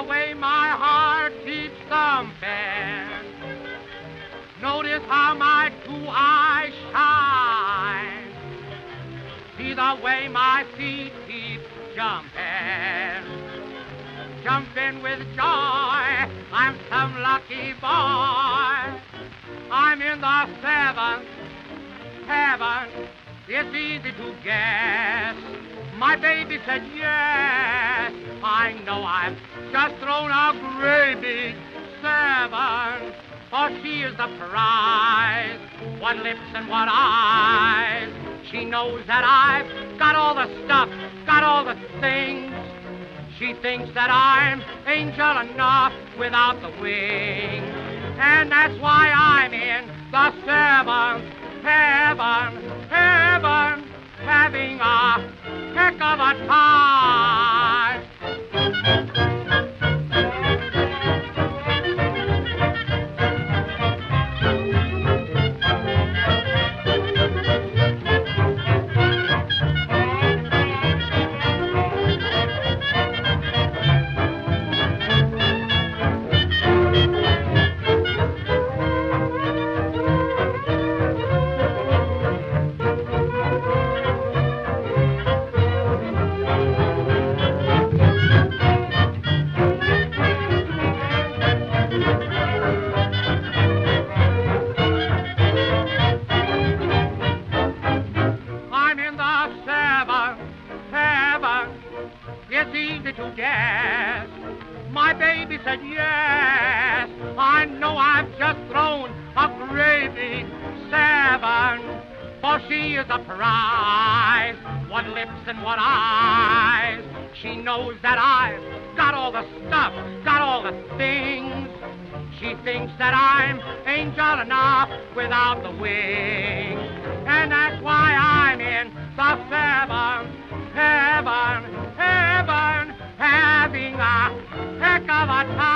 the way my heart keeps thumping. Notice how my two eyes shine. See the way my feet keep jumping. Jumping with joy, I'm some lucky boy. I'm in the seventh heaven. It's easy to guess. My baby said yes. I've just thrown a great big seven. For she is the prize. What lips and what eyes. She knows that I've got all the stuff, got all the things. She thinks that I'm angel enough without the wings. And that's why I'm in the seventh heaven, heaven, having a heck of a time. It's easy to guess. My baby said yes. I know I've just thrown a big seven. For she is a prize. What lips and what eyes. She knows that I've got all the stuff, got all the things. She thinks that I'm angel enough without the wings. And that's why I'm in the seventh Avatar.